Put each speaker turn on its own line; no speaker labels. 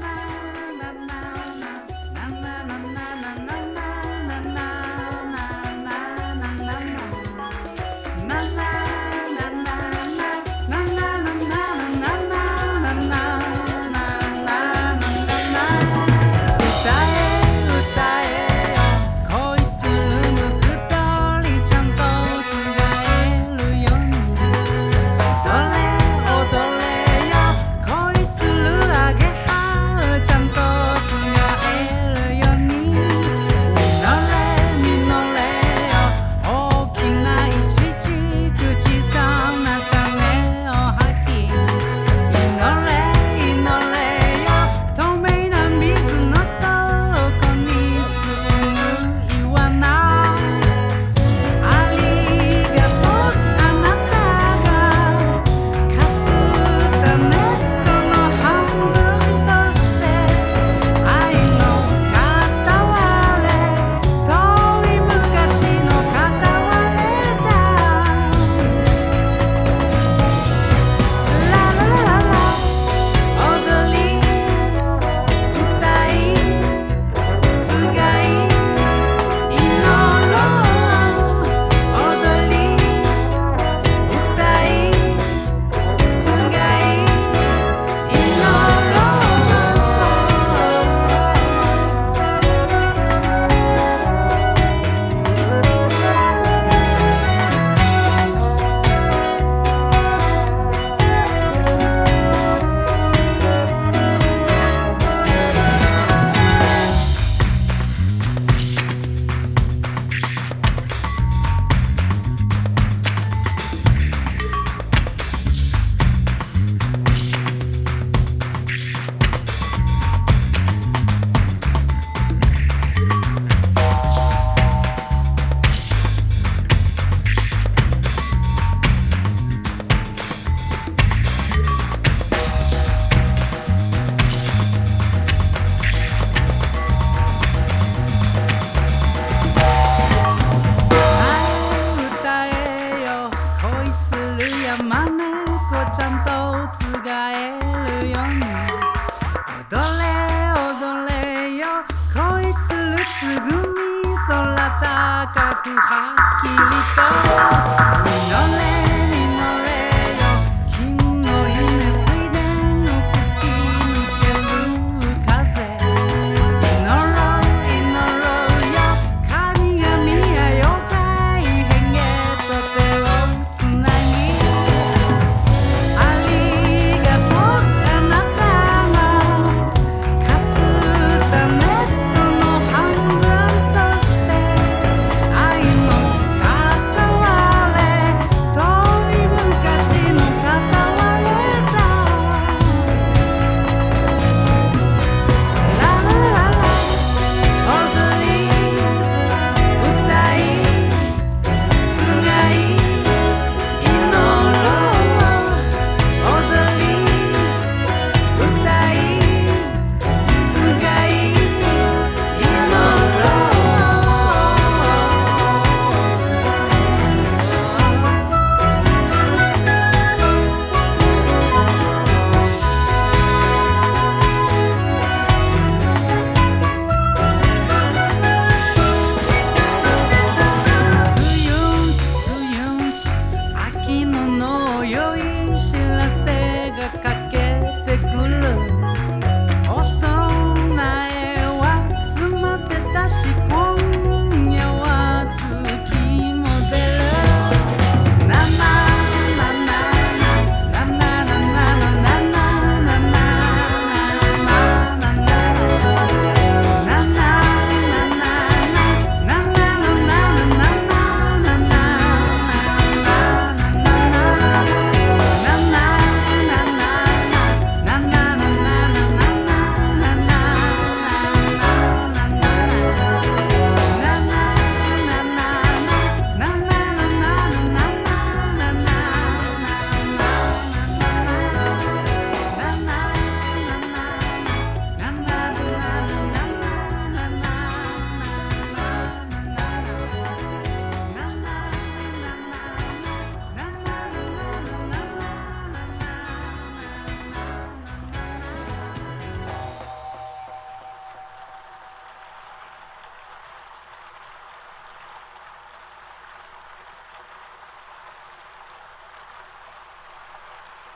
my Mata Kakuha Kilito.